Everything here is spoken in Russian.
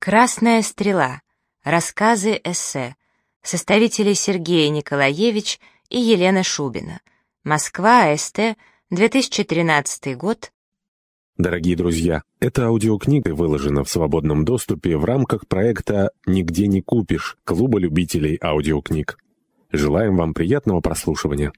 Красная стрела. Рассказы эссе. Составители Сергей Николаевич и Елена Шубина. Москва, СТ, 2013 год. Дорогие друзья, эта аудиокнига выложена в свободном доступе в рамках проекта «Нигде не купишь» Клуба любителей аудиокниг. Желаем вам приятного прослушивания.